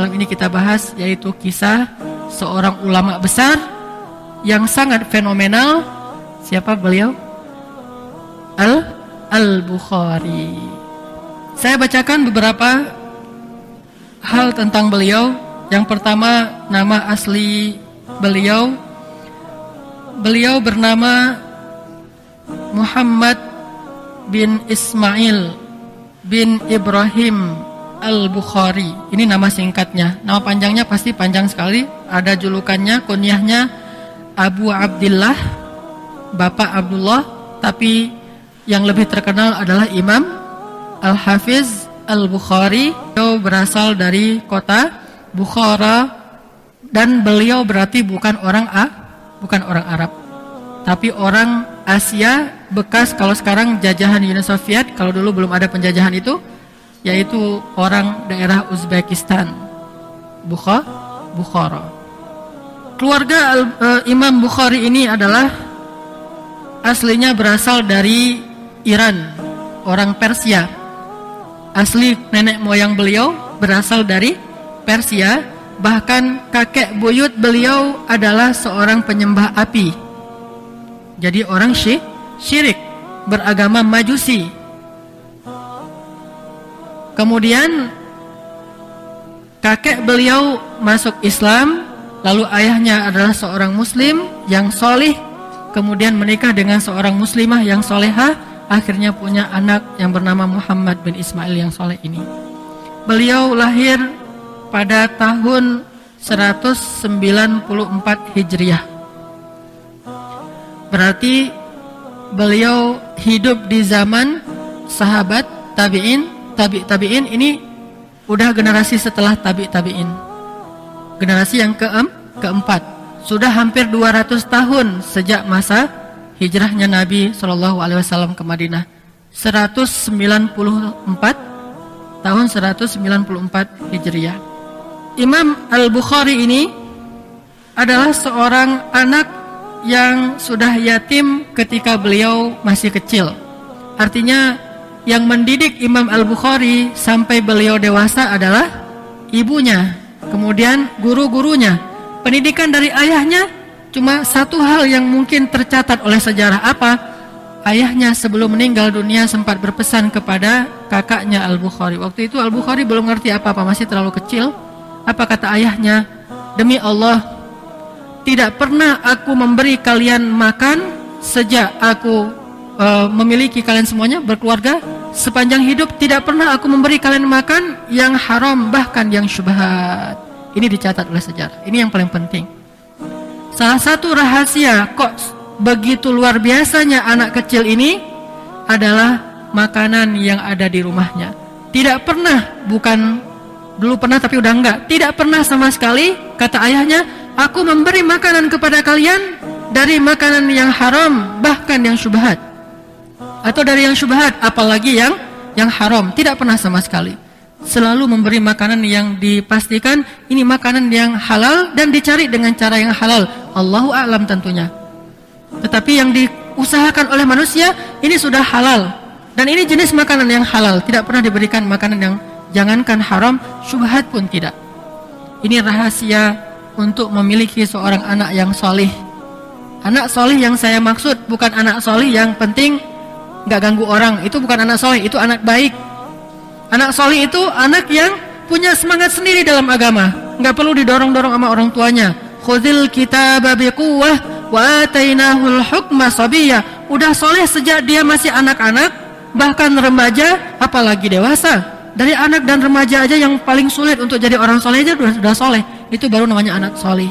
malam ini kita bahas yaitu kisah seorang ulama besar yang sangat fenomenal. Siapa beliau? Al Al-Bukhari. Saya bacakan beberapa hal tentang beliau. Yang pertama, nama asli beliau. Beliau bernama Muhammad bin Ismail bin Ibrahim Al-Bukhari. Ini nama singkatnya. Nama panjangnya pasti panjang sekali. Ada julukannya, kunyahnya Abu Abdullah, Bapak Abdullah, tapi yang lebih terkenal adalah Imam Al-Hafiz Al-Bukhari. Beliau berasal dari kota Bukhara dan beliau berarti bukan orang A, bukan orang Arab. Tapi orang Asia bekas kalau sekarang jajahan Uni Soviet, kalau dulu belum ada penjajahan itu, yaitu orang daerah Uzbekistan. Bukhara. Bukhara. Keluarga uh, Imam Bukhari ini adalah aslinya berasal dari Iran, orang Persia. Asli nenek moyang beliau berasal dari Persia, bahkan kakek buyut beliau adalah seorang penyembah api. Jadi orang syirik, beragama majusi. Kemudian kakek beliau masuk Islam, lalu ayahnya adalah seorang muslim yang solih, kemudian menikah dengan seorang muslimah yang solehah, akhirnya punya anak yang bernama Muhammad bin Ismail yang soleh ini. Beliau lahir pada tahun 194 Hijriah. Berarti beliau hidup di zaman sahabat tabi'in, tabi' tabi'in ini udah generasi setelah tabi' tabi'in. Generasi yang keem, keempat. Sudah hampir 200 tahun sejak masa hijrahnya Nabi Shallallahu Alaihi Wasallam ke Madinah 194 tahun 194 Hijriah. Imam Al Bukhari ini adalah seorang anak yang sudah yatim ketika beliau masih kecil. Artinya yang mendidik Imam Al Bukhari sampai beliau dewasa adalah ibunya, kemudian guru-gurunya. Pendidikan dari ayahnya Cuma satu hal yang mungkin tercatat oleh sejarah apa? Ayahnya sebelum meninggal dunia sempat berpesan kepada kakaknya Al-Bukhari. Waktu itu Al-Bukhari belum ngerti apa-apa, masih terlalu kecil. Apa kata ayahnya? Demi Allah, tidak pernah aku memberi kalian makan sejak aku uh, memiliki kalian semuanya berkeluarga sepanjang hidup tidak pernah aku memberi kalian makan yang haram bahkan yang syubhat. Ini dicatat oleh sejarah. Ini yang paling penting. Salah satu rahasia kok begitu luar biasanya anak kecil ini adalah makanan yang ada di rumahnya. Tidak pernah, bukan dulu pernah tapi udah enggak. Tidak pernah sama sekali kata ayahnya, aku memberi makanan kepada kalian dari makanan yang haram bahkan yang syubhat. Atau dari yang syubhat apalagi yang yang haram, tidak pernah sama sekali selalu memberi makanan yang dipastikan ini makanan yang halal dan dicari dengan cara yang halal. Allahu a'lam tentunya. Tetapi yang diusahakan oleh manusia ini sudah halal dan ini jenis makanan yang halal, tidak pernah diberikan makanan yang jangankan haram, syubhat pun tidak. Ini rahasia untuk memiliki seorang anak yang solih. Anak solih yang saya maksud bukan anak solih yang penting nggak ganggu orang, itu bukan anak solih, itu anak baik Anak solih itu anak yang punya semangat sendiri dalam agama. Nggak perlu didorong-dorong sama orang tuanya. Khudil kita biquwah wa atainahul hukma sabiyya. Udah soleh sejak dia masih anak-anak, bahkan remaja, apalagi dewasa. Dari anak dan remaja aja yang paling sulit untuk jadi orang soleh aja sudah, sudah soleh. Itu baru namanya anak soleh.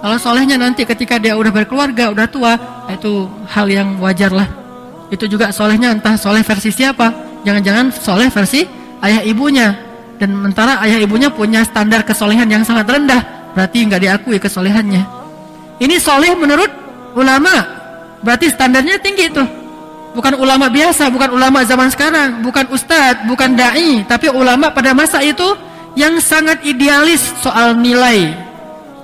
Kalau solehnya nanti ketika dia udah berkeluarga, udah tua, itu hal yang wajar lah. Itu juga solehnya entah soleh versi siapa. Jangan-jangan soleh versi ayah ibunya. Dan sementara ayah ibunya punya standar kesolehan yang sangat rendah. Berarti nggak diakui kesolehannya. Ini soleh menurut ulama. Berarti standarnya tinggi tuh. Bukan ulama biasa bukan ulama zaman sekarang bukan ustadz bukan dai tapi ulama pada masa itu yang sangat idealis soal nilai.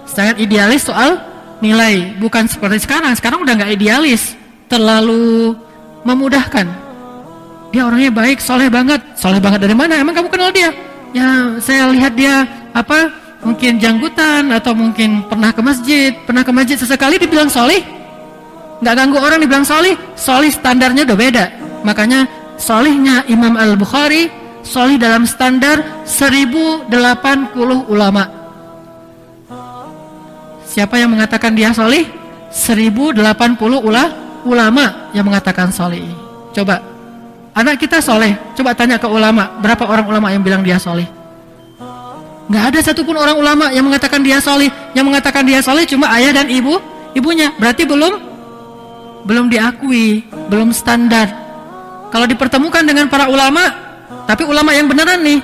Sangat idealis soal nilai. Bukan seperti sekarang sekarang udah nggak idealis. Terlalu memudahkan dia orangnya baik, soleh banget. Soleh banget dari mana? Emang kamu kenal dia? Ya, saya lihat dia apa mungkin janggutan atau mungkin pernah ke masjid, pernah ke masjid sesekali dibilang solih, nggak ganggu orang dibilang solih, solih standarnya udah beda. Makanya solihnya Imam Al Bukhari solih dalam standar 1080 ulama. Siapa yang mengatakan dia solih? 1080 ula, ulama yang mengatakan solih. Coba, anak kita soleh. Coba tanya ke ulama, berapa orang ulama yang bilang dia solih? Nggak ada satupun orang ulama yang mengatakan dia solih. Yang mengatakan dia solih cuma ayah dan ibu, ibunya. Berarti belum, belum diakui, belum standar. Kalau dipertemukan dengan para ulama, tapi ulama yang beneran nih.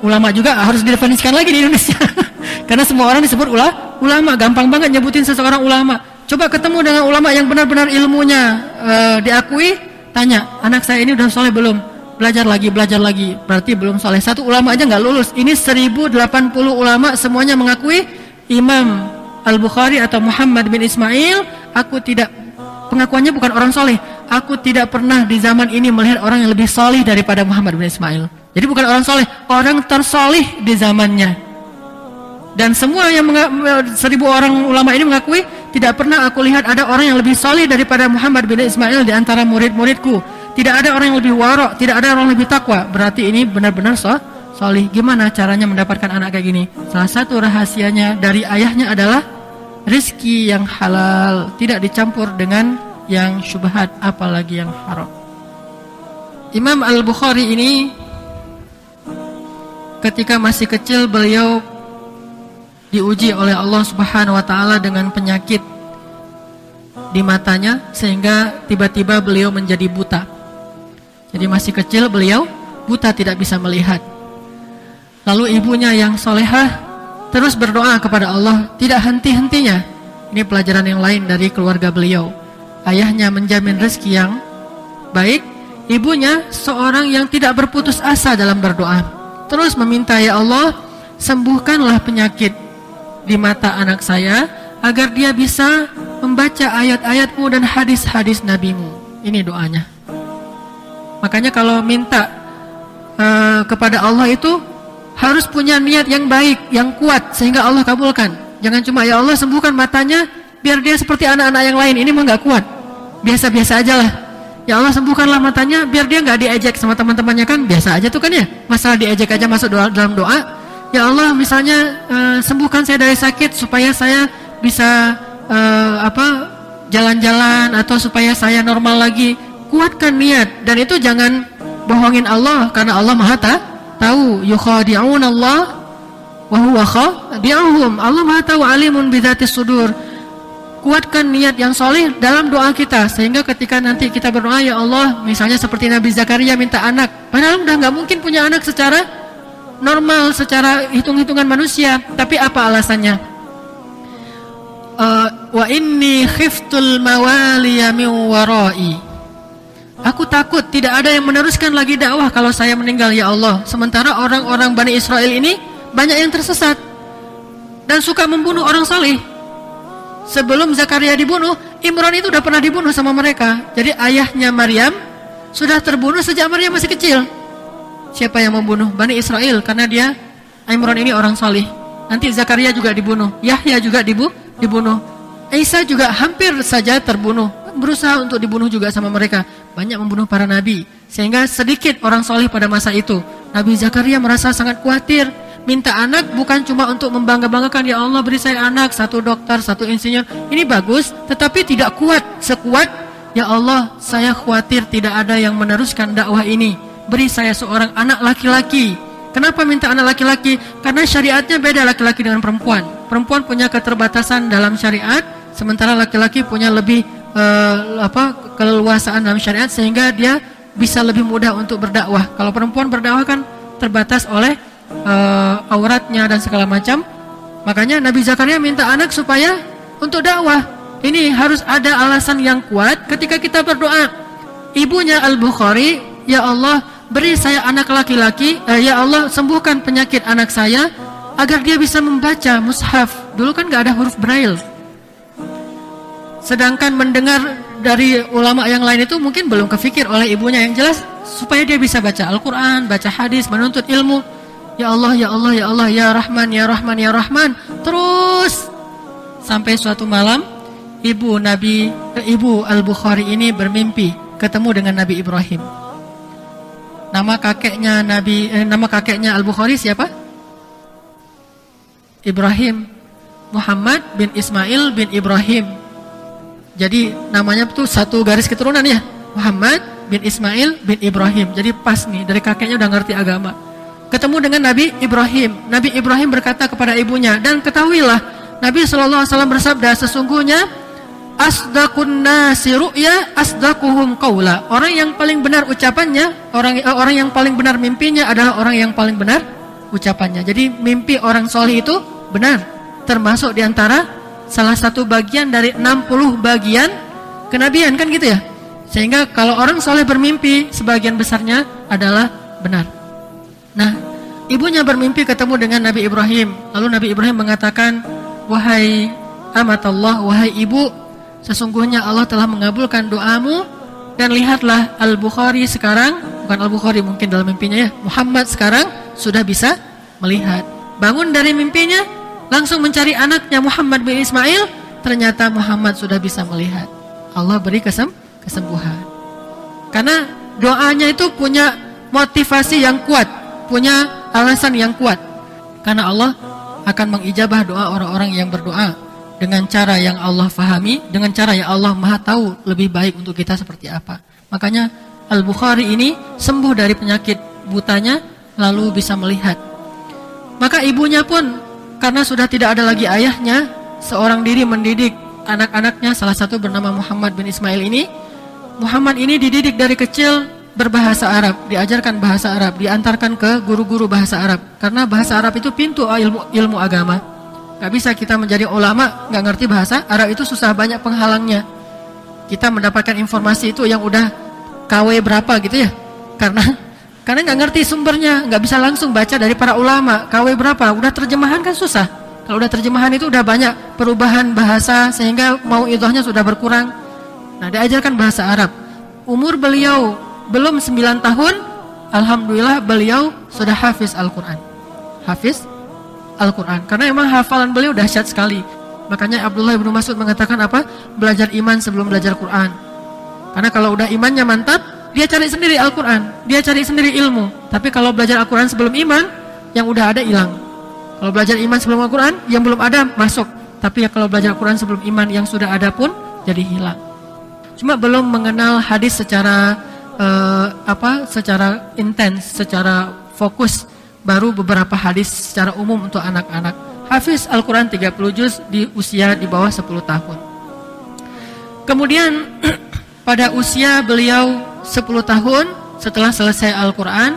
Ulama juga harus didefinisikan lagi di Indonesia. Karena semua orang disebut ula, ulama, gampang banget nyebutin seseorang ulama. Coba ketemu dengan ulama yang benar-benar ilmunya uh, diakui, tanya, anak saya ini udah soleh belum? Belajar lagi, belajar lagi. Berarti belum soleh. Satu ulama aja nggak lulus. Ini 1080 ulama semuanya mengakui Imam Al-Bukhari atau Muhammad bin Ismail, aku tidak pengakuannya bukan orang soleh. Aku tidak pernah di zaman ini melihat orang yang lebih soleh daripada Muhammad bin Ismail. Jadi bukan orang soleh, orang tersoleh di zamannya. Dan semua yang seribu orang ulama ini mengakui tidak pernah aku lihat ada orang yang lebih soleh daripada Muhammad bin Ismail di antara murid-muridku. Tidak ada orang yang lebih warok, tidak ada orang yang lebih takwa. Berarti ini benar-benar so, soleh. Gimana caranya mendapatkan anak kayak gini? Salah satu rahasianya dari ayahnya adalah rizki yang halal tidak dicampur dengan yang syubhat apalagi yang haram Imam Al-Bukhari ini ketika masih kecil beliau diuji oleh Allah Subhanahu wa taala dengan penyakit di matanya sehingga tiba-tiba beliau menjadi buta. Jadi masih kecil beliau buta tidak bisa melihat. Lalu ibunya yang solehah terus berdoa kepada Allah tidak henti-hentinya. Ini pelajaran yang lain dari keluarga beliau. Ayahnya menjamin rezeki yang baik, ibunya seorang yang tidak berputus asa dalam berdoa. Terus meminta ya Allah, sembuhkanlah penyakit di mata anak saya agar dia bisa membaca ayat-ayatmu dan hadis-hadis nabimu. Ini doanya. Makanya kalau minta uh, kepada Allah itu harus punya niat yang baik, yang kuat sehingga Allah kabulkan. Jangan cuma ya Allah sembuhkan matanya biar dia seperti anak-anak yang lain. Ini mah nggak kuat. Biasa-biasa aja lah. Ya Allah sembuhkanlah matanya biar dia nggak diejek sama teman-temannya kan biasa aja tuh kan ya. Masalah diejek aja masuk doa, dalam doa. Ya Allah misalnya uh, sembuhkan saya dari sakit supaya saya bisa uh, apa jalan-jalan atau supaya saya normal lagi. Kuatkan niat dan itu jangan bohongin Allah karena Allah Maha tahu yukhadi'un Allah wa huwa khadi'uhum. Allah Maha tahu alimun bidzati sudur. Kuatkan niat yang soleh dalam doa kita sehingga ketika nanti kita berdoa ya Allah, misalnya seperti Nabi Zakaria minta anak, padahal udah nggak mungkin punya anak secara normal, secara hitung-hitungan manusia. Tapi apa alasannya? Uh, wa inni khiftul mawaliya min warai Aku takut tidak ada yang meneruskan lagi dakwah kalau saya meninggal ya Allah. Sementara orang-orang Bani Israel ini banyak yang tersesat dan suka membunuh orang saleh. Sebelum Zakaria dibunuh, Imran itu sudah pernah dibunuh sama mereka. Jadi ayahnya Maryam sudah terbunuh sejak Maryam masih kecil. Siapa yang membunuh? Bani Israel? Karena dia Imran ini orang saleh. Nanti Zakaria juga dibunuh, Yahya juga dibu dibunuh. Isa juga hampir saja terbunuh, berusaha untuk dibunuh juga sama mereka. Banyak membunuh para nabi. Sehingga sedikit orang soleh pada masa itu. Nabi Zakaria merasa sangat khawatir. Minta anak bukan cuma untuk membangga-banggakan ya Allah beri saya anak satu dokter satu insinyur. Ini bagus tetapi tidak kuat sekuat. Ya Allah saya khawatir tidak ada yang meneruskan dakwah ini beri saya seorang anak laki-laki kenapa minta anak laki-laki karena syariatnya beda laki-laki dengan perempuan perempuan punya keterbatasan dalam syariat sementara laki-laki punya lebih uh, apa keleluasaan dalam syariat sehingga dia bisa lebih mudah untuk berdakwah. Kalau perempuan berdakwah kan terbatas oleh uh, auratnya dan segala macam. Makanya Nabi Zakaria minta anak supaya untuk dakwah. Ini harus ada alasan yang kuat ketika kita berdoa. Ibunya Al-Bukhari, ya Allah, beri saya anak laki-laki, uh, ya Allah, sembuhkan penyakit anak saya agar dia bisa membaca mushaf. Dulu kan nggak ada huruf braille. Sedangkan mendengar dari ulama yang lain itu mungkin belum kepikir oleh ibunya yang jelas supaya dia bisa baca Al-Quran, baca hadis, menuntut ilmu. Ya Allah, ya Allah, ya Allah, ya Rahman, ya Rahman, ya Rahman. Terus sampai suatu malam ibu Nabi eh, ibu Al-Bukhari ini bermimpi ketemu dengan Nabi Ibrahim. Nama kakeknya Nabi eh, nama kakeknya Al-Bukhari siapa? Ibrahim Muhammad bin Ismail bin Ibrahim. Jadi namanya itu satu garis keturunan ya. Muhammad bin Ismail bin Ibrahim. Jadi pas nih dari kakeknya udah ngerti agama ketemu dengan Nabi Ibrahim. Nabi Ibrahim berkata kepada ibunya, dan ketahuilah Nabi Shallallahu Alaihi Wasallam bersabda sesungguhnya asdaqun nasi ru'ya asdaquhum qaula. Orang yang paling benar ucapannya, orang uh, orang yang paling benar mimpinya adalah orang yang paling benar ucapannya. Jadi mimpi orang soleh itu benar, termasuk di antara salah satu bagian dari 60 bagian kenabian kan gitu ya. Sehingga kalau orang soleh bermimpi, sebagian besarnya adalah benar. Nah, ibunya bermimpi ketemu dengan Nabi Ibrahim. Lalu Nabi Ibrahim mengatakan, "Wahai amat Allah, wahai ibu, sesungguhnya Allah telah mengabulkan doamu dan lihatlah Al-Bukhari sekarang, bukan Al-Bukhari mungkin dalam mimpinya ya, Muhammad sekarang sudah bisa melihat. Bangun dari mimpinya, langsung mencari anaknya Muhammad bin Ismail, ternyata Muhammad sudah bisa melihat. Allah beri kesem kesembuhan. Karena doanya itu punya motivasi yang kuat punya alasan yang kuat karena Allah akan mengijabah doa orang-orang yang berdoa dengan cara yang Allah fahami, dengan cara yang Allah Maha tahu lebih baik untuk kita seperti apa. Makanya Al-Bukhari ini sembuh dari penyakit butanya lalu bisa melihat. Maka ibunya pun karena sudah tidak ada lagi ayahnya, seorang diri mendidik anak-anaknya salah satu bernama Muhammad bin Ismail ini. Muhammad ini dididik dari kecil berbahasa Arab, diajarkan bahasa Arab, diantarkan ke guru-guru bahasa Arab. Karena bahasa Arab itu pintu ilmu ilmu agama. Gak bisa kita menjadi ulama gak ngerti bahasa Arab itu susah banyak penghalangnya. Kita mendapatkan informasi itu yang udah KW berapa gitu ya? Karena karena nggak ngerti sumbernya, nggak bisa langsung baca dari para ulama. KW berapa? Udah terjemahan kan susah. Kalau udah terjemahan itu udah banyak perubahan bahasa sehingga mau idahnya sudah berkurang. Nah, diajarkan bahasa Arab. Umur beliau belum 9 tahun Alhamdulillah beliau sudah hafiz Al-Quran Hafiz Al-Quran. Karena emang hafalan beliau dahsyat sekali. Makanya Abdullah bin Mas'ud mengatakan apa? Belajar iman sebelum belajar Quran. Karena kalau udah imannya mantap Dia cari sendiri Al-Quran. Dia cari sendiri ilmu. Tapi kalau belajar Al-Quran sebelum iman Yang udah ada hilang. Kalau belajar iman sebelum Al-Quran Yang belum ada masuk. Tapi ya kalau belajar Al-Quran sebelum iman Yang sudah ada pun jadi hilang. Cuma belum mengenal hadis secara uh, apa? Secara intens, secara fokus baru beberapa hadis secara umum untuk anak-anak. Hafiz Al-Quran 30 juz di usia di bawah 10 tahun. Kemudian pada usia beliau 10 tahun setelah selesai Al-Quran,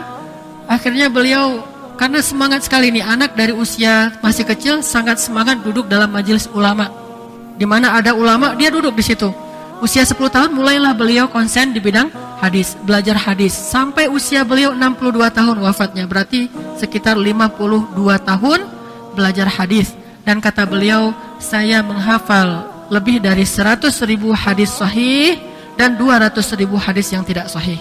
akhirnya beliau karena semangat sekali nih anak dari usia masih kecil sangat semangat duduk dalam majelis ulama. Di mana ada ulama dia duduk di situ. Usia 10 tahun mulailah beliau konsen di bidang hadis, belajar hadis sampai usia beliau 62 tahun wafatnya. Berarti sekitar 52 tahun belajar hadis dan kata beliau saya menghafal lebih dari 100 ribu hadis sahih dan 200 ribu hadis yang tidak sahih.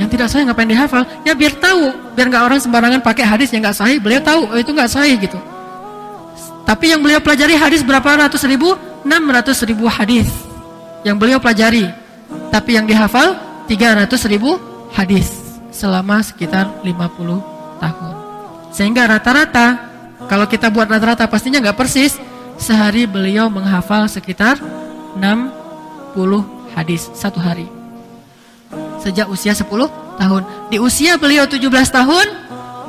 Yang tidak sahih ngapain dihafal? Ya biar tahu, biar nggak orang sembarangan pakai hadis yang nggak sahih. Beliau tahu oh, itu nggak sahih gitu. Tapi yang beliau pelajari hadis berapa ratus ribu? 600 ribu hadis yang beliau pelajari. Tapi yang dihafal 300 ribu hadis selama sekitar 50 tahun. Sehingga rata-rata kalau kita buat rata-rata pastinya nggak persis sehari beliau menghafal sekitar 60 hadis satu hari. Sejak usia 10 tahun. Di usia beliau 17 tahun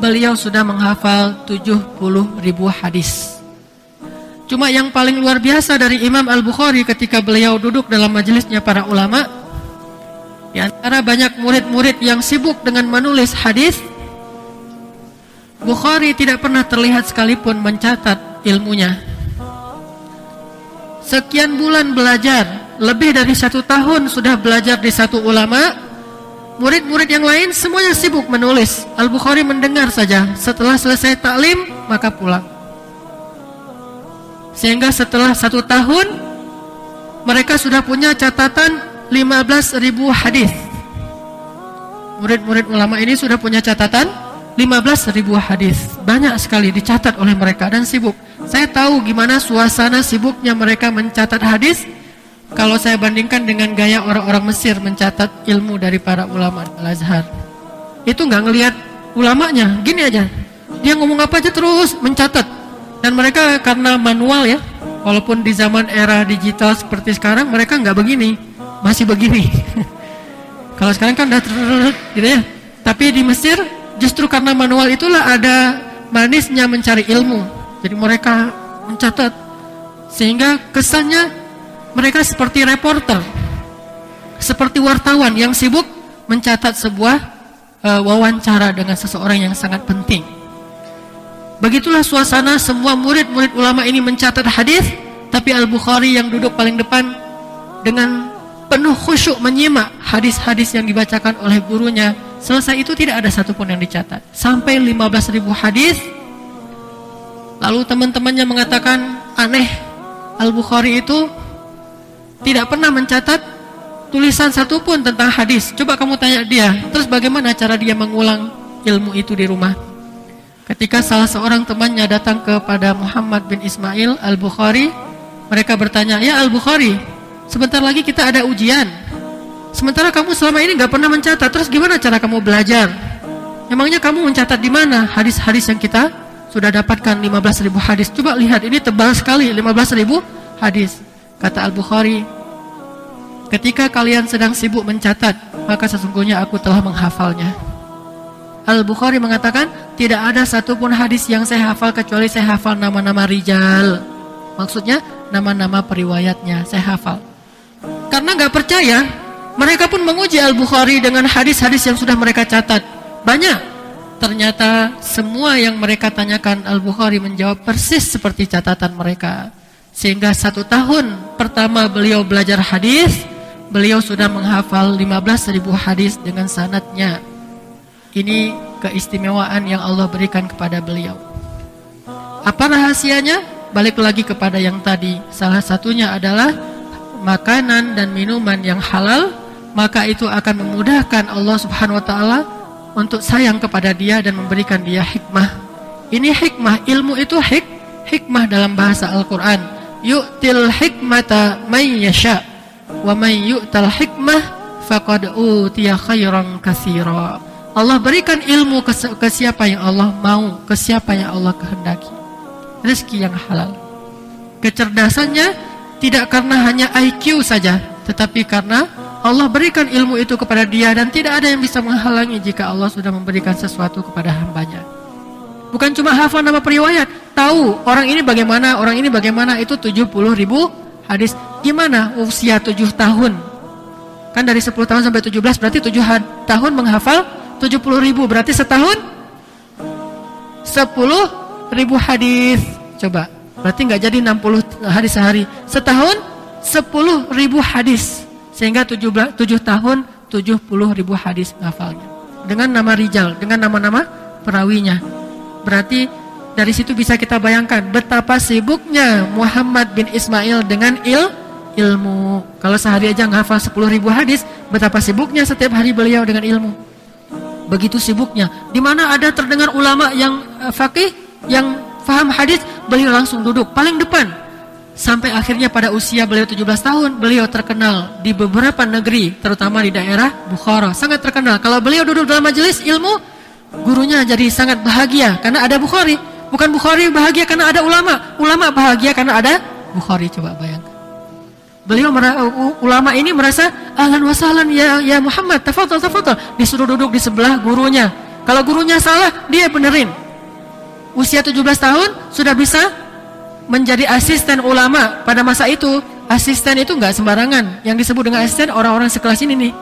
beliau sudah menghafal 70 ribu hadis. Cuma yang paling luar biasa dari Imam Al-Bukhari ketika beliau duduk dalam majelisnya para ulama di antara banyak murid-murid yang sibuk dengan menulis hadis, Bukhari tidak pernah terlihat sekalipun mencatat ilmunya. Sekian bulan belajar, lebih dari satu tahun sudah belajar di satu ulama. Murid-murid yang lain semuanya sibuk menulis. Al-Bukhari mendengar saja. Setelah selesai taklim, maka pulang. Sehingga setelah satu tahun, mereka sudah punya catatan 15 ribu hadis. Murid-murid ulama ini sudah punya catatan 15 ribu hadis. Banyak sekali dicatat oleh mereka dan sibuk. Saya tahu gimana suasana sibuknya mereka mencatat hadis. Kalau saya bandingkan dengan gaya orang-orang Mesir mencatat ilmu dari para ulama Al-Azhar. Itu nggak ngelihat ulamanya. Gini aja. Dia ngomong apa aja terus mencatat. Dan mereka karena manual ya walaupun di zaman era digital seperti sekarang mereka nggak begini masih begini kalau sekarang kan udah gitu ya tapi di Mesir Justru karena manual itulah ada manisnya mencari ilmu. Jadi mereka mencatat sehingga kesannya mereka seperti reporter, seperti wartawan yang sibuk mencatat sebuah uh, wawancara dengan seseorang yang sangat penting. Begitulah suasana semua murid-murid ulama ini mencatat hadis, tapi Al Bukhari yang duduk paling depan dengan penuh khusyuk menyimak hadis-hadis yang dibacakan oleh gurunya Selesai itu tidak ada satupun yang dicatat. Sampai 15 ribu hadis. Lalu teman-temannya mengatakan aneh. Al-Bukhari itu tidak pernah mencatat tulisan satupun tentang hadis. Coba kamu tanya dia. Terus bagaimana cara dia mengulang ilmu itu di rumah? Ketika salah seorang temannya datang kepada Muhammad bin Ismail Al-Bukhari. Mereka bertanya, ya Al-Bukhari, sebentar lagi kita ada ujian. Sementara kamu selama ini nggak pernah mencatat, terus gimana cara kamu belajar? Emangnya kamu mencatat di mana hadis-hadis yang kita sudah dapatkan 15 ribu hadis? Coba lihat, ini tebal sekali 15 ribu hadis. Kata Al-Bukhari, ketika kalian sedang sibuk mencatat, maka sesungguhnya aku telah menghafalnya. Al-Bukhari mengatakan, tidak ada satupun hadis yang saya hafal kecuali saya hafal nama-nama rijal. Maksudnya, nama-nama periwayatnya, saya hafal. Karena nggak percaya, mereka pun menguji Al-Bukhari dengan hadis-hadis yang sudah mereka catat. Banyak. Ternyata semua yang mereka tanyakan Al-Bukhari menjawab persis seperti catatan mereka. Sehingga satu tahun pertama beliau belajar hadis, beliau sudah menghafal 15 ribu hadis dengan sanatnya. Ini keistimewaan yang Allah berikan kepada beliau. Apa rahasianya? Balik lagi kepada yang tadi. Salah satunya adalah makanan dan minuman yang halal maka itu akan memudahkan Allah Subhanahu wa taala untuk sayang kepada dia dan memberikan dia hikmah. Ini hikmah, ilmu itu hik, hikmah dalam bahasa Al-Qur'an. Yu'til hikmata may yasha wa may yu'tal hikmah faqad utiya khairan katsira. Allah berikan ilmu ke, ke siapa yang Allah mau, ke siapa yang Allah kehendaki. Rezeki yang halal. Kecerdasannya tidak karena hanya IQ saja, tetapi karena Allah berikan ilmu itu kepada dia dan tidak ada yang bisa menghalangi jika Allah sudah memberikan sesuatu kepada hambanya. Bukan cuma hafal nama periwayat, tahu orang ini bagaimana, orang ini bagaimana itu 70 ribu hadis. Gimana usia 7 tahun? Kan dari 10 tahun sampai 17 berarti 7 tahun menghafal 70 ribu berarti setahun 10 ribu hadis. Coba, berarti nggak jadi 60 hadis sehari. Setahun 10 ribu hadis. Sehingga 7, 7 tahun 70 ribu hadis ngafalnya. Dengan nama Rijal, dengan nama-nama perawinya. Berarti dari situ bisa kita bayangkan betapa sibuknya Muhammad bin Ismail dengan il ilmu. Kalau sehari aja ngafal 10 ribu hadis, betapa sibuknya setiap hari beliau dengan ilmu. Begitu sibuknya. Di mana ada terdengar ulama yang uh, fakih, yang faham hadis, beliau langsung duduk paling depan Sampai akhirnya pada usia beliau 17 tahun, beliau terkenal di beberapa negeri, terutama di daerah Bukhara. Sangat terkenal. Kalau beliau duduk dalam majelis ilmu, gurunya jadi sangat bahagia karena ada Bukhari. Bukan Bukhari bahagia karena ada ulama. Ulama bahagia karena ada Bukhari. Coba bayangkan. Beliau ulama ini merasa ahlan wasalan ya ya Muhammad, tafadhol tafadhol. Disuruh duduk di sebelah gurunya. Kalau gurunya salah, dia benerin. Usia 17 tahun sudah bisa menjadi asisten ulama pada masa itu. Asisten itu nggak sembarangan. Yang disebut dengan asisten orang-orang sekelas ini nih.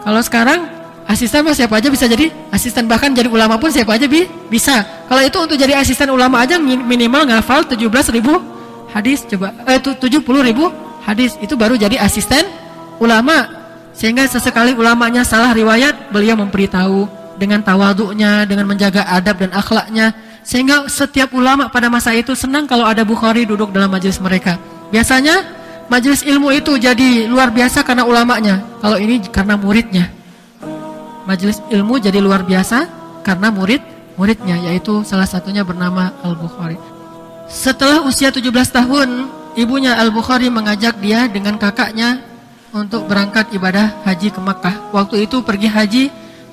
Kalau sekarang asisten mah siapa aja bisa jadi asisten. Bahkan jadi ulama pun siapa aja bi bisa. Kalau itu untuk jadi asisten ulama aja minimal ngafal 17 ribu hadis coba eh 70 ribu hadis. Itu baru jadi asisten ulama. Sehingga sesekali ulamanya salah riwayat beliau memberitahu dengan tawaduknya dengan menjaga adab dan akhlaknya sehingga setiap ulama pada masa itu senang kalau ada Bukhari duduk dalam majelis mereka. Biasanya majelis ilmu itu jadi luar biasa karena ulamanya. Kalau ini karena muridnya. Majelis ilmu jadi luar biasa karena murid muridnya yaitu salah satunya bernama Al-Bukhari. Setelah usia 17 tahun, ibunya Al-Bukhari mengajak dia dengan kakaknya untuk berangkat ibadah haji ke Makkah. Waktu itu pergi haji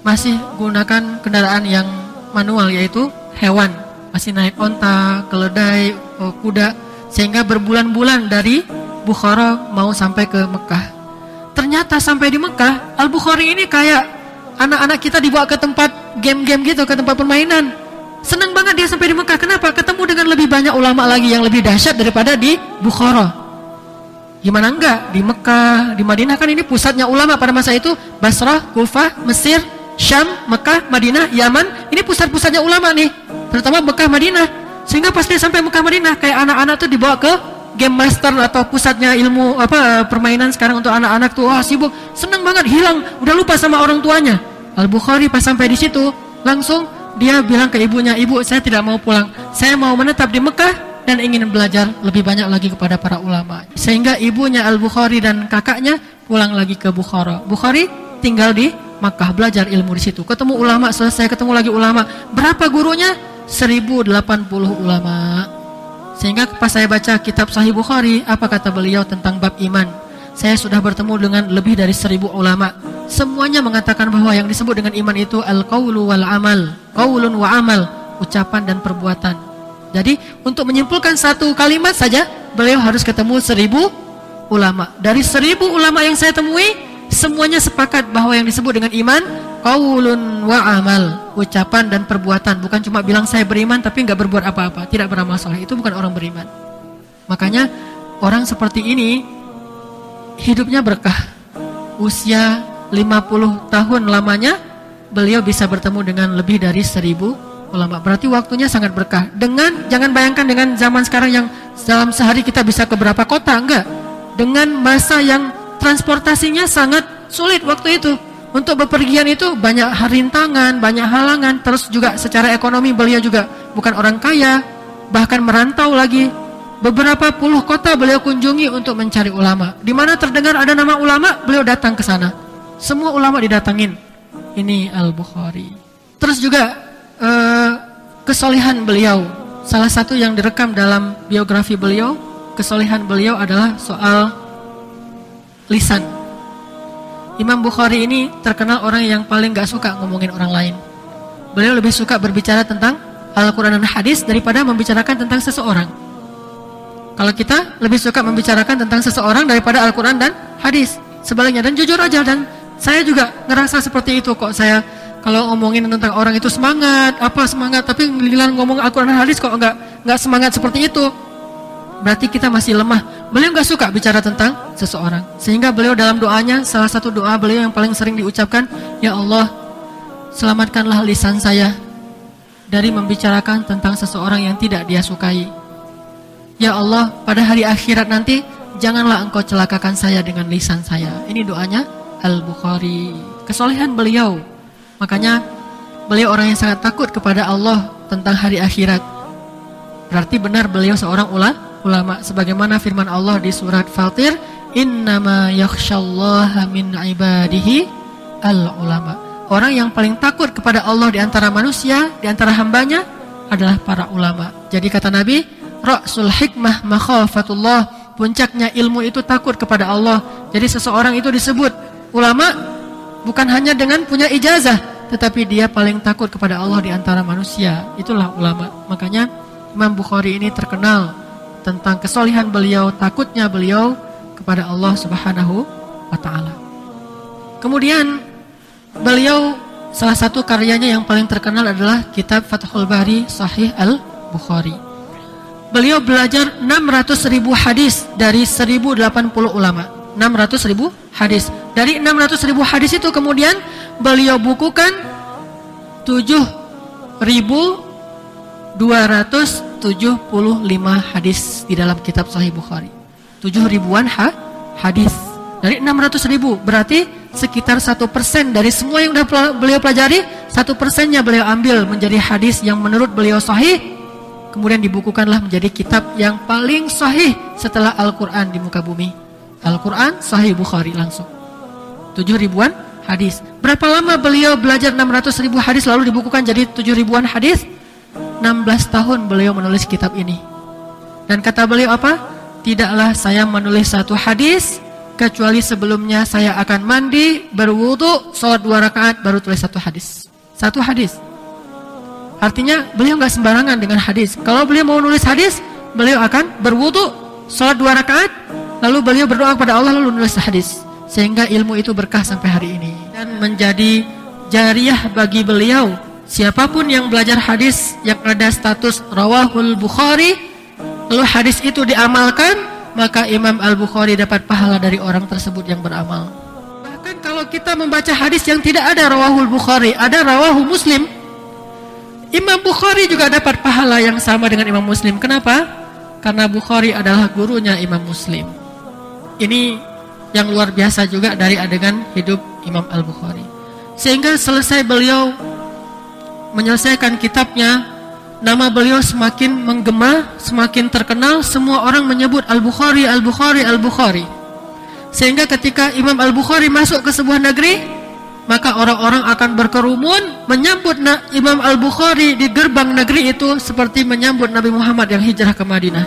masih gunakan kendaraan yang manual yaitu hewan. Masih naik onta, keledai, eh, kuda sehingga berbulan-bulan dari Bukhara mau sampai ke Mekah. Ternyata sampai di Mekah, Al-Bukhari ini kayak anak-anak kita dibawa ke tempat game-game gitu, ke tempat permainan. Senang banget dia sampai di Mekah. Kenapa? Ketemu dengan lebih banyak ulama lagi yang lebih dahsyat daripada di Bukhara. Gimana enggak? Di Mekah, di Madinah kan ini pusatnya ulama pada masa itu. Basrah, Kufah, Mesir, Syam, Mekah, Madinah, Yaman. Ini pusat-pusatnya ulama nih. Terutama Mekah, Madinah. Sehingga pas dia sampai Mekah, Madinah, kayak anak-anak tuh dibawa ke game master atau pusatnya ilmu apa permainan sekarang untuk anak-anak tuh. Wah sibuk. Seneng banget. Hilang. Udah lupa sama orang tuanya. Al Bukhari pas sampai di situ langsung dia bilang ke ibunya ibu saya tidak mau pulang. Saya mau menetap di Mekah dan ingin belajar lebih banyak lagi kepada para ulama. Sehingga ibunya Al Bukhari dan kakaknya pulang lagi ke Bukhara. Bukhari tinggal di Makkah belajar ilmu di situ. Ketemu ulama selesai. Ketemu lagi ulama. Berapa gurunya 1080 ulama sehingga pas saya baca kitab Sahih Bukhari, apa kata beliau tentang bab iman? Saya sudah bertemu dengan lebih dari seribu ulama. Semuanya mengatakan bahwa yang disebut dengan iman itu al-qawlu wal amal. Qawlun wa amal, ucapan dan perbuatan. Jadi untuk menyimpulkan satu kalimat saja, beliau harus ketemu seribu ulama. Dari seribu ulama yang saya temui, semuanya sepakat bahwa yang disebut dengan iman qaulun wa amal, ucapan dan perbuatan. Bukan cuma bilang saya beriman tapi nggak berbuat apa-apa, tidak beramal soleh. Itu bukan orang beriman. Makanya orang seperti ini hidupnya berkah. Usia 50 tahun lamanya beliau bisa bertemu dengan lebih dari seribu ulama. Berarti waktunya sangat berkah. Dengan jangan bayangkan dengan zaman sekarang yang dalam sehari kita bisa ke berapa kota, enggak. Dengan masa yang transportasinya sangat sulit waktu itu. Untuk bepergian itu banyak rintangan, banyak halangan, terus juga secara ekonomi beliau juga bukan orang kaya, bahkan merantau lagi. Beberapa puluh kota beliau kunjungi untuk mencari ulama. Di mana terdengar ada nama ulama, beliau datang ke sana. Semua ulama didatangin. Ini Al-Bukhari. Terus juga uh, kesolehan beliau. Salah satu yang direkam dalam biografi beliau, kesolehan beliau adalah soal lisan Imam Bukhari ini terkenal orang yang paling gak suka ngomongin orang lain. Beliau lebih suka berbicara tentang Al-Quran dan hadis daripada membicarakan tentang seseorang. Kalau kita lebih suka membicarakan tentang seseorang daripada Al-Quran dan hadis. Sebaliknya dan jujur aja dan saya juga ngerasa seperti itu kok saya kalau ngomongin tentang orang itu semangat apa semangat tapi giliran ngomong Al-Quran dan hadis kok nggak nggak semangat seperti itu berarti kita masih lemah. Beliau nggak suka bicara tentang seseorang. Sehingga beliau dalam doanya, salah satu doa beliau yang paling sering diucapkan, Ya Allah, selamatkanlah lisan saya dari membicarakan tentang seseorang yang tidak dia sukai. Ya Allah, pada hari akhirat nanti, janganlah engkau celakakan saya dengan lisan saya. Ini doanya Al-Bukhari. Kesolehan beliau. Makanya, beliau orang yang sangat takut kepada Allah tentang hari akhirat. Berarti benar beliau seorang ulama ulama sebagaimana firman Allah di surat Fatir innama yakhsyallaha min ibadihi al ulama orang yang paling takut kepada Allah di antara manusia di antara hambanya adalah para ulama. Jadi kata Nabi ra'sul hikmah makhafatullah. Puncaknya ilmu itu takut kepada Allah. Jadi seseorang itu disebut ulama bukan hanya dengan punya ijazah tetapi dia paling takut kepada Allah di antara manusia. Itulah ulama. Makanya Imam Bukhari ini terkenal tentang kesolehan beliau, takutnya beliau kepada Allah Subhanahu wa taala. Kemudian beliau salah satu karyanya yang paling terkenal adalah kitab Fathul Bari Sahih Al-Bukhari. Beliau belajar 600 ribu hadis dari 1080 ulama. 600 ribu hadis. Dari 600 ribu hadis itu kemudian beliau bukukan 7 ribu 275 hadis di dalam kitab Sahih Bukhari. 7 ribuan ha, hadis. Dari 600 ribu berarti sekitar satu persen dari semua yang sudah beliau pelajari satu persennya beliau ambil menjadi hadis yang menurut beliau sahih. Kemudian dibukukanlah menjadi kitab yang paling sahih setelah Al-Quran di muka bumi. Al-Quran sahih Bukhari langsung. 7 ribuan hadis. Berapa lama beliau belajar 600 ribu hadis lalu dibukukan jadi 7 ribuan hadis? 16 tahun beliau menulis kitab ini. Dan kata beliau apa? Tidaklah saya menulis satu hadis kecuali sebelumnya saya akan mandi, berwudu, sholat dua rakaat, baru tulis satu hadis. Satu hadis. Artinya beliau nggak sembarangan dengan hadis. Kalau beliau mau nulis hadis, beliau akan berwudu, sholat dua rakaat, lalu beliau berdoa kepada Allah lalu nulis hadis. Sehingga ilmu itu berkah sampai hari ini dan menjadi jariah bagi beliau. Siapa pun yang belajar hadis yang ada status rawahul Bukhari, lalu hadis itu diamalkan, maka Imam Al-Bukhari dapat pahala dari orang tersebut yang beramal. Bahkan kalau kita membaca hadis yang tidak ada rawahul Bukhari, ada rawahu Muslim, Imam Bukhari juga dapat pahala yang sama dengan Imam Muslim. Kenapa? Karena Bukhari adalah gurunya Imam Muslim. Ini yang luar biasa juga dari adegan hidup Imam Al-Bukhari. Sehingga selesai beliau menyelesaikan kitabnya nama beliau semakin menggema, semakin terkenal, semua orang menyebut Al-Bukhari, Al-Bukhari, Al-Bukhari. Sehingga ketika Imam Al-Bukhari masuk ke sebuah negeri, maka orang-orang akan berkerumun menyambut Imam Al-Bukhari di gerbang negeri itu seperti menyambut Nabi Muhammad yang hijrah ke Madinah.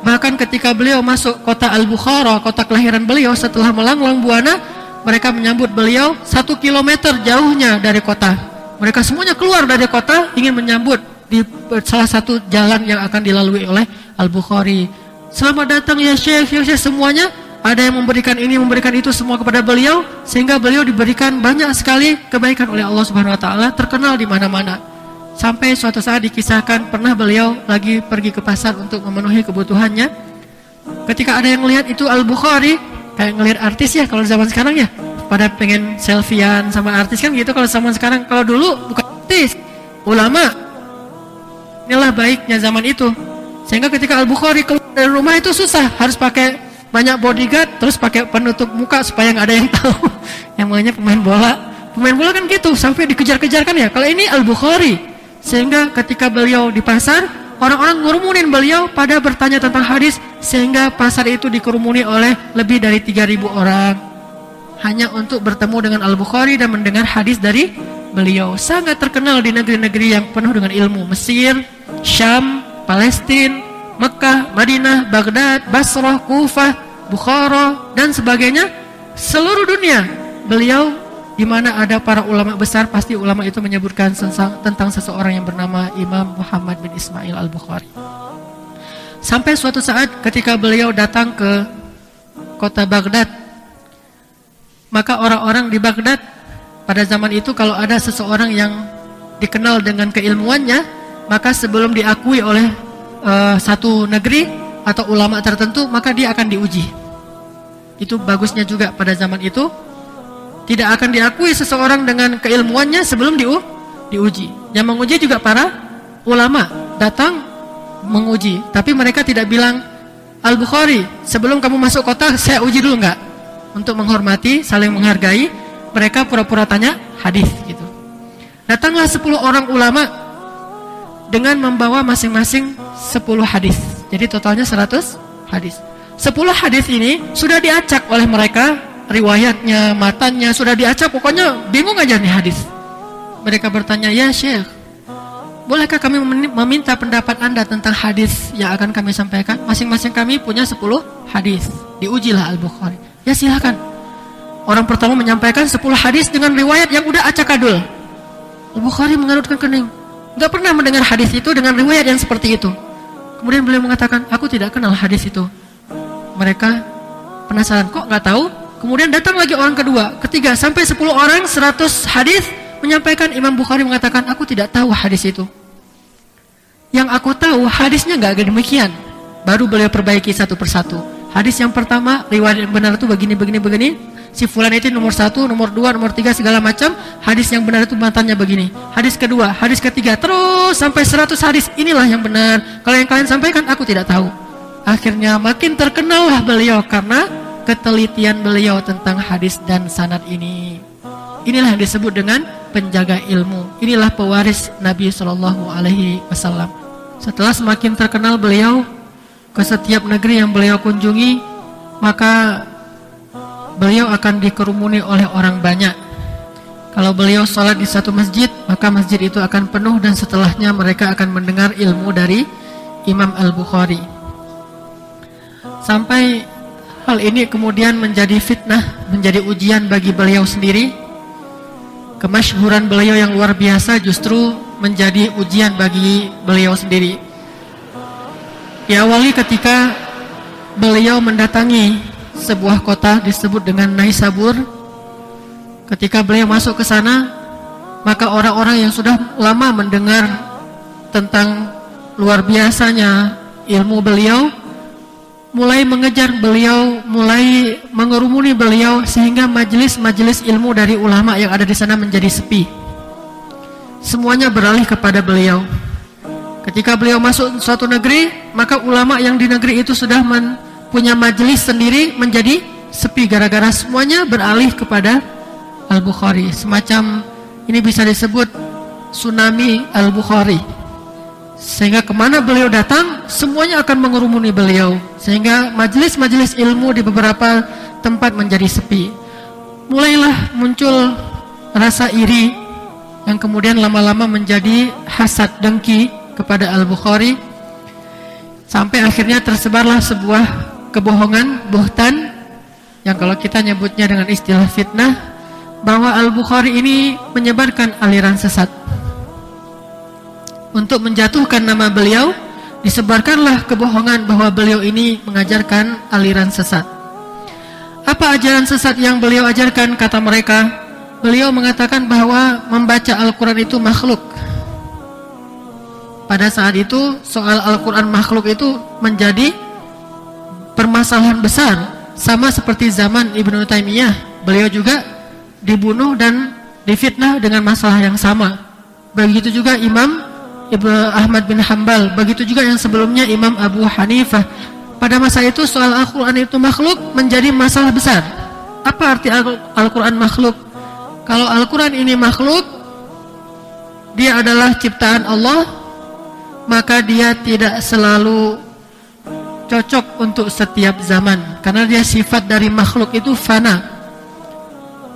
Bahkan ketika beliau masuk kota Al-Bukhara, kota kelahiran beliau setelah melanglang buana, mereka menyambut beliau satu kilometer jauhnya dari kota. Mereka semuanya keluar dari kota ingin menyambut di salah satu jalan yang akan dilalui oleh Al-Bukhari. Selamat datang ya Syekh, ya Syekh semuanya. Ada yang memberikan ini, memberikan itu semua kepada beliau sehingga beliau diberikan banyak sekali kebaikan oleh Allah Subhanahu wa taala, terkenal di mana-mana. Sampai suatu saat dikisahkan pernah beliau lagi pergi ke pasar untuk memenuhi kebutuhannya. Ketika ada yang melihat itu Al-Bukhari, kayak ngelihat artis ya kalau zaman sekarang ya. Pada pengen selfiean sama artis kan gitu kalau zaman sekarang. Kalau dulu bukan artis, ulama. Inilah baiknya zaman itu. Sehingga ketika Al-Bukhari keluar dari rumah itu susah. Harus pakai banyak bodyguard terus pakai penutup muka supaya nggak ada yang tahu. Yang makanya pemain bola. Pemain bola kan gitu sampai dikejar-kejar kan ya. Kalau ini Al-Bukhari. Sehingga ketika beliau di pasar orang-orang ngurumunin beliau pada bertanya tentang hadis sehingga pasar itu dikerumuni oleh lebih dari 3000 orang hanya untuk bertemu dengan Al-Bukhari dan mendengar hadis dari beliau. Sangat terkenal di negeri-negeri yang penuh dengan ilmu. Mesir, Syam, Palestina, Mekah, Madinah, Baghdad, Basrah, Kufah, Bukhara dan sebagainya. Seluruh dunia. Beliau di mana ada para ulama besar pasti ulama itu menyebutkan tentang seseorang yang bernama Imam Muhammad bin Ismail Al-Bukhari. Sampai suatu saat ketika beliau datang ke kota Baghdad maka orang-orang di Baghdad pada zaman itu kalau ada seseorang yang dikenal dengan keilmuannya, maka sebelum diakui oleh uh, satu negeri atau ulama tertentu, maka dia akan diuji. Itu bagusnya juga pada zaman itu tidak akan diakui seseorang dengan keilmuannya sebelum diu diuji. Yang menguji juga para ulama datang menguji, tapi mereka tidak bilang Al Bukhari sebelum kamu masuk kota saya uji dulu enggak untuk menghormati, saling menghargai mereka pura-pura tanya hadis gitu. Datanglah 10 orang ulama dengan membawa masing-masing 10 hadis. Jadi totalnya 100 hadis. 10 hadis ini sudah diacak oleh mereka riwayatnya, matanya sudah diacak pokoknya bingung aja nih hadis. Mereka bertanya, "Ya Syekh, bolehkah kami meminta pendapat Anda tentang hadis yang akan kami sampaikan? Masing-masing kami punya 10 hadis. Diujilah Al-Bukhari." Ya silakan. Orang pertama menyampaikan 10 hadis dengan riwayat yang udah acak adul. Al-Bukhari mengarutkan kening. Gak pernah mendengar hadis itu dengan riwayat yang seperti itu. Kemudian beliau mengatakan, aku tidak kenal hadis itu. Mereka penasaran, kok gak tahu? Kemudian datang lagi orang kedua, ketiga, sampai 10 orang, 100 hadis menyampaikan Imam Bukhari mengatakan, aku tidak tahu hadis itu. Yang aku tahu hadisnya gak demikian. Baru beliau perbaiki satu persatu. Hadis yang pertama, riwayat yang benar itu begini, begini, begini si fulan itu nomor satu, nomor dua, nomor tiga segala macam. Hadis yang benar itu mantannya begini. Hadis kedua, hadis ketiga, terus sampai seratus hadis. Inilah yang benar. Kalau yang kalian sampaikan aku tidak tahu. Akhirnya makin terkenallah beliau karena ketelitian beliau tentang hadis dan sanad ini. Inilah yang disebut dengan penjaga ilmu. Inilah pewaris Nabi Shallallahu Alaihi Wasallam. Setelah semakin terkenal beliau ke setiap negeri yang beliau kunjungi, maka beliau akan dikerumuni oleh orang banyak. Kalau beliau sholat di satu masjid, maka masjid itu akan penuh dan setelahnya mereka akan mendengar ilmu dari Imam Al-Bukhari. Sampai hal ini kemudian menjadi fitnah, menjadi ujian bagi beliau sendiri. Kemasyhuran beliau yang luar biasa justru menjadi ujian bagi beliau sendiri. Diawali ketika beliau mendatangi sebuah kota disebut dengan Naisabur Ketika beliau masuk ke sana, maka orang-orang yang sudah lama mendengar tentang luar biasanya ilmu beliau mulai mengejar beliau, mulai mengerumuni beliau sehingga majelis-majelis ilmu dari ulama yang ada di sana menjadi sepi. Semuanya beralih kepada beliau. Ketika beliau masuk suatu negeri, maka ulama yang di negeri itu sudah punya majelis sendiri menjadi sepi gara-gara semuanya beralih kepada Al-Bukhari. Semacam ini bisa disebut tsunami Al-Bukhari. Sehingga ke mana beliau datang semuanya akan mengerumuni beliau. Sehingga majelis-majelis ilmu di beberapa tempat menjadi sepi. Mulailah muncul rasa iri yang kemudian lama-lama menjadi hasad dengki kepada Al-Bukhari sampai akhirnya tersebarlah sebuah kebohongan buhtan yang kalau kita nyebutnya dengan istilah fitnah bahwa Al-Bukhari ini menyebarkan aliran sesat. Untuk menjatuhkan nama beliau, disebarkanlah kebohongan bahwa beliau ini mengajarkan aliran sesat. Apa ajaran sesat yang beliau ajarkan kata mereka? Beliau mengatakan bahwa membaca Al-Quran itu makhluk. Pada saat itu soal Al-Quran makhluk itu menjadi permasalahan besar. Sama seperti zaman Ibnu Taimiyah. Beliau juga dibunuh dan difitnah dengan masalah yang sama. Begitu juga Imam Ibnu Ahmad bin Hambal, begitu juga yang sebelumnya Imam Abu Hanifah. Pada masa itu soal Al-Qur'an itu makhluk menjadi masalah besar. Apa arti Al-Qur'an makhluk? Kalau Al-Qur'an ini makhluk, dia adalah ciptaan Allah, maka dia tidak selalu cocok untuk setiap zaman karena dia sifat dari makhluk itu fana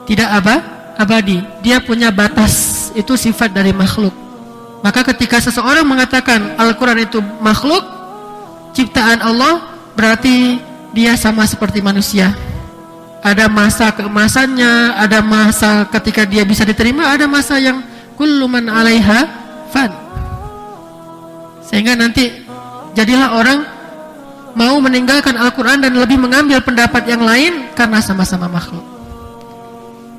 tidak apa? Abadi. Dia punya batas. Itu sifat dari makhluk. Maka ketika seseorang mengatakan Al-Quran itu makhluk, ciptaan Allah, berarti dia sama seperti manusia. Ada masa keemasannya, ada masa ketika dia bisa diterima, ada masa yang kulluman alaiha fan. Sehingga nanti jadilah orang mau meninggalkan Al-Quran dan lebih mengambil pendapat yang lain karena sama-sama makhluk.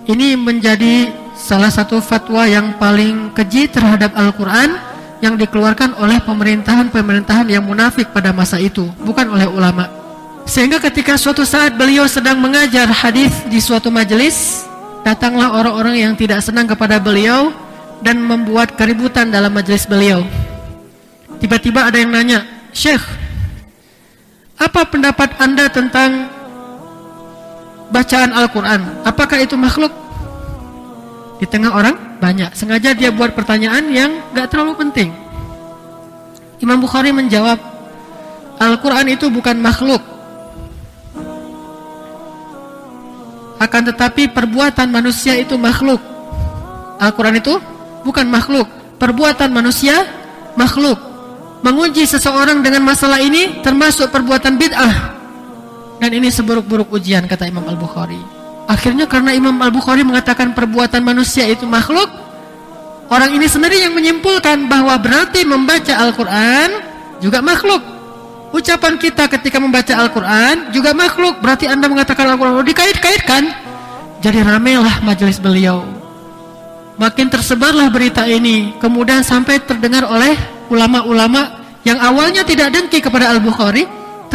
Ini menjadi salah satu fatwa yang paling keji terhadap Al-Quran yang dikeluarkan oleh pemerintahan-pemerintahan yang munafik pada masa itu, bukan oleh ulama. Sehingga ketika suatu saat beliau sedang mengajar hadis di suatu majelis, datanglah orang-orang yang tidak senang kepada beliau dan membuat keributan dalam majelis beliau. Tiba-tiba ada yang nanya, Syekh, apa pendapat anda tentang bacaan Al-Quran. Apakah itu makhluk? Di tengah orang banyak. Sengaja dia buat pertanyaan yang gak terlalu penting. Imam Bukhari menjawab, Al-Quran itu bukan makhluk. Akan tetapi perbuatan manusia itu makhluk. Al-Quran itu bukan makhluk. Perbuatan manusia makhluk. Menguji seseorang dengan masalah ini termasuk perbuatan bid'ah dan ini seburuk-buruk ujian kata Imam Al-Bukhari. Akhirnya karena Imam Al-Bukhari mengatakan perbuatan manusia itu makhluk, orang ini sendiri yang menyimpulkan bahwa berarti membaca Al-Quran juga makhluk. Ucapan kita ketika membaca Al-Quran juga makhluk. Berarti anda mengatakan Al-Quran oh, dikait-kaitkan. Jadi ramailah majelis beliau. Makin tersebarlah berita ini. Kemudian sampai terdengar oleh ulama-ulama yang awalnya tidak dengki kepada Al-Bukhari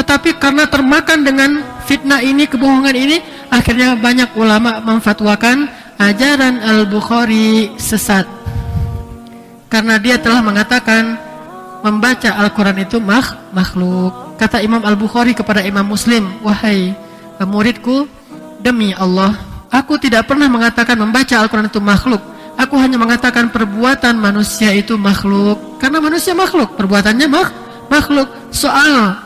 tetapi karena termakan dengan fitnah ini, kebohongan ini, akhirnya banyak ulama memfatwakan ajaran Al-Bukhari sesat. Karena dia telah mengatakan membaca Al-Quran itu mak makhluk. Kata Imam Al-Bukhari kepada Imam Muslim, Wahai muridku, demi Allah, aku tidak pernah mengatakan membaca Al-Quran itu makhluk. Aku hanya mengatakan perbuatan manusia itu makhluk. Karena manusia makhluk, perbuatannya mak makhluk. Soal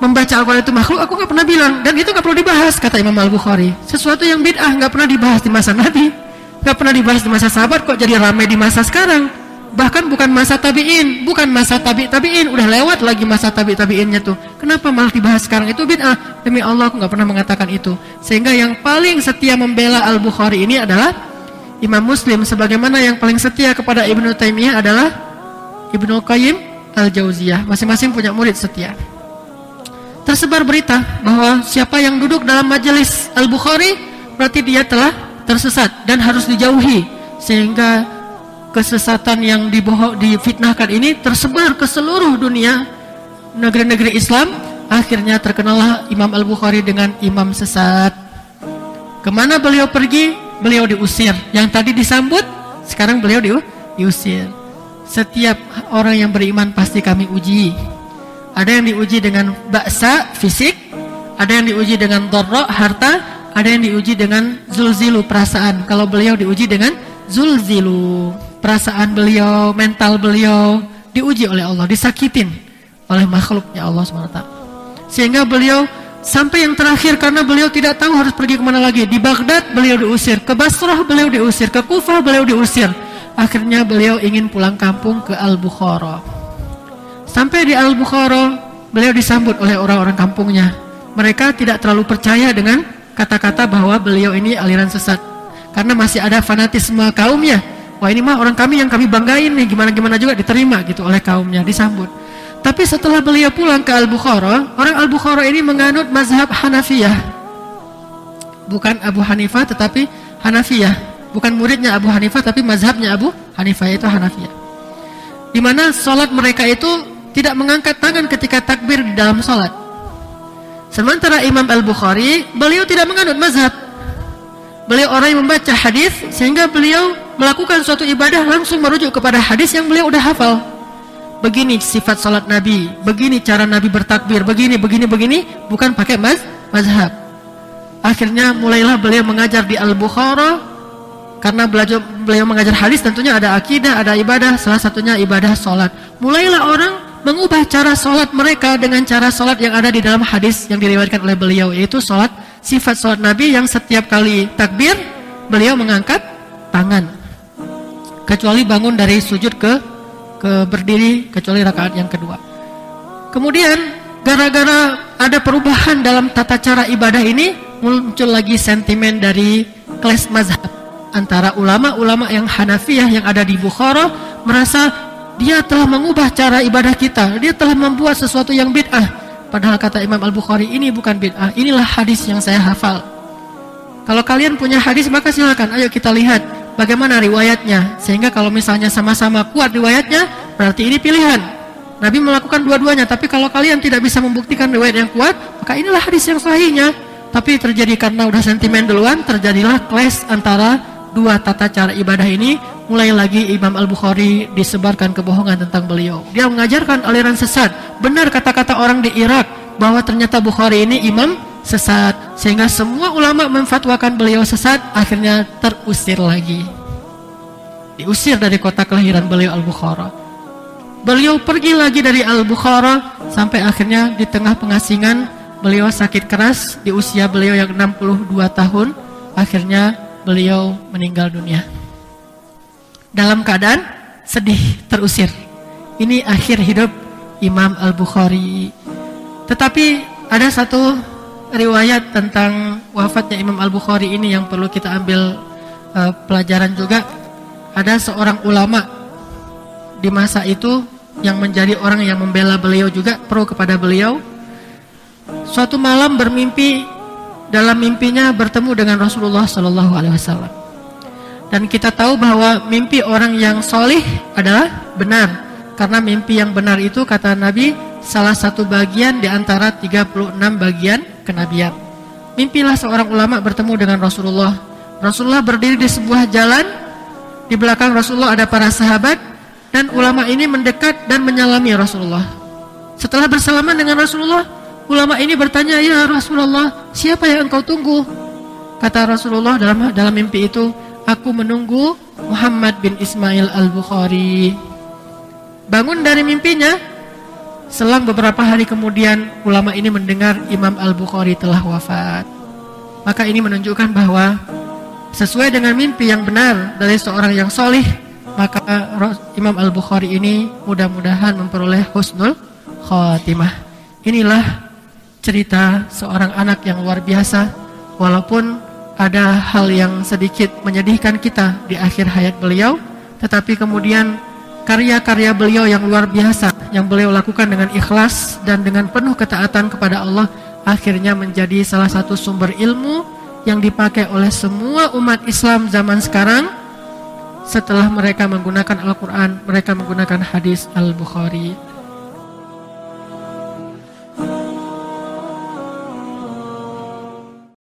membaca Al-Quran itu makhluk aku nggak pernah bilang dan itu nggak perlu dibahas kata Imam Al Bukhari sesuatu yang bid'ah nggak pernah dibahas di masa Nabi Gak pernah dibahas di masa sahabat kok jadi ramai di masa sekarang. Bahkan bukan masa tabiin, bukan masa tabi tabiin, udah lewat lagi masa tabi tabiinnya tuh. Kenapa malah dibahas sekarang itu bid'ah? Demi Allah aku nggak pernah mengatakan itu. Sehingga yang paling setia membela Al Bukhari ini adalah Imam Muslim. Sebagaimana yang paling setia kepada Ibnu Taimiyah adalah Ibnu Qayyim Al Jauziyah. Masing-masing punya murid setia. Tersebar berita bahwa siapa yang duduk dalam majelis Al Bukhari berarti dia telah tersesat dan harus dijauhi sehingga kesesatan yang dibohong difitnahkan ini tersebar ke seluruh dunia negeri-negeri Islam akhirnya terkenalah Imam Al-Bukhari dengan imam sesat ke mana beliau pergi beliau diusir. Yang tadi disambut sekarang beliau di, diusir. Setiap orang yang beriman pasti kami uji. Ada yang diuji dengan baksa fisik ada yang diuji dengan dorok harta ada yang diuji dengan zulzilu perasaan. Kalau beliau diuji dengan zulzilu perasaan beliau, mental beliau diuji oleh Allah, disakitin oleh makhluknya Allah SWT. Sehingga beliau sampai yang terakhir karena beliau tidak tahu harus pergi ke mana lagi. Di Baghdad beliau diusir, ke Basrah beliau diusir, ke Kufah beliau diusir. Akhirnya beliau ingin pulang kampung ke Al-Bukhara. Sampai di Al-Bukhara, beliau disambut oleh orang-orang kampungnya. Mereka tidak terlalu percaya dengan kata-kata bahwa beliau ini aliran sesat. Karena masih ada fanatisme kaumnya Wah ini mah orang kami yang kami banggain nih gimana-gimana juga diterima gitu oleh kaumnya disambut. Tapi setelah beliau pulang ke Al-Bukhara, orang Al-Bukhara ini menganut mazhab Hanafiyah. Bukan Abu Hanifah tetapi Hanafiyah. Bukan muridnya Abu Hanifah tapi mazhabnya Abu Hanifah itu Hanafiyah. Di mana salat mereka itu tidak mengangkat tangan ketika takbir di dalam salat. Sementara Imam Al-Bukhari, beliau tidak menganut mazhab. Beliau orang yang membaca hadis sehingga beliau melakukan suatu ibadah langsung merujuk kepada hadis yang beliau udah hafal. Begini sifat salat Nabi, begini cara Nabi bertakbir, begini, begini, begini, bukan pakai maz, mazhab. Akhirnya mulailah beliau mengajar di Al-Bukhara karena belajar beliau mengajar hadis tentunya ada akidah, ada ibadah, salah satunya ibadah salat. Mulailah orang mengubah cara salat mereka dengan cara salat yang ada di dalam hadis yang diriwayatkan oleh beliau yaitu salat sifat salat Nabi yang setiap kali takbir beliau mengangkat tangan kecuali bangun dari sujud ke ke berdiri kecuali rakaat yang kedua. Kemudian gara-gara ada perubahan dalam tata cara ibadah ini muncul lagi sentimen dari kelas mazhab antara ulama-ulama yang Hanafiyah yang ada di Bukhara merasa dia telah mengubah cara ibadah kita, dia telah membuat sesuatu yang bid'ah. Padahal kata Imam Al-Bukhari ini bukan bid'ah, inilah hadis yang saya hafal. Kalau kalian punya hadis maka silakan ayo kita lihat bagaimana riwayatnya? Sehingga kalau misalnya sama-sama kuat riwayatnya berarti ini pilihan. Nabi melakukan dua-duanya tapi kalau kalian tidak bisa membuktikan riwayat yang kuat maka inilah hadis yang sahihnya. Tapi terjadi karena udah sentimen duluan terjadilah clash antara dua tata cara ibadah ini. Mulai lagi Imam Al-Bukhari disebarkan kebohongan tentang beliau. Dia mengajarkan aliran sesat. Benar kata-kata orang di Irak bahwa ternyata Bukhari ini imam sesat sehingga semua ulama memfatwakan beliau sesat akhirnya terusir lagi. Diusir dari kota kelahiran beliau Al-Bukhara. Beliau pergi lagi dari Al-Bukhara sampai akhirnya di tengah pengasingan beliau sakit keras di usia beliau yang 62 tahun. Akhirnya beliau meninggal dunia. Dalam keadaan sedih terusir. Ini akhir hidup Imam Al-Bukhari. Tetapi ada satu riwayat tentang wafatnya Imam Al-Bukhari ini yang perlu kita ambil uh, pelajaran juga. Ada seorang ulama di masa itu yang menjadi orang yang membela beliau juga pro kepada beliau. Suatu malam bermimpi dalam mimpinya bertemu dengan Rasulullah Shallallahu Alaihi Wasallam. Dan kita tahu bahwa mimpi orang yang solih adalah benar. Karena mimpi yang benar itu kata Nabi salah satu bagian di antara 36 bagian kenabian. Mimpilah seorang ulama bertemu dengan Rasulullah. Rasulullah berdiri di sebuah jalan. Di belakang Rasulullah ada para sahabat dan ulama ini mendekat dan menyalami Rasulullah. Setelah bersalaman dengan Rasulullah, ulama ini bertanya, "Ya Rasulullah, siapa yang engkau tunggu?" Kata Rasulullah dalam dalam mimpi itu, "Aku menunggu Muhammad bin Ismail Al-Bukhari." Bangun dari mimpinya, Selang beberapa hari kemudian ulama ini mendengar Imam Al-Bukhari telah wafat. Maka ini menunjukkan bahwa sesuai dengan mimpi yang benar dari seorang yang solih maka Imam Al-Bukhari ini mudah-mudahan memperoleh husnul khatimah inilah cerita seorang anak yang luar biasa walaupun ada hal yang sedikit menyedihkan kita di akhir hayat beliau tetapi kemudian karya-karya beliau yang luar biasa yang beliau lakukan dengan ikhlas dan dengan penuh ketaatan kepada Allah akhirnya menjadi salah satu sumber ilmu yang dipakai oleh semua umat Islam zaman sekarang setelah mereka menggunakan Al-Quran, mereka menggunakan hadis Al-Bukhari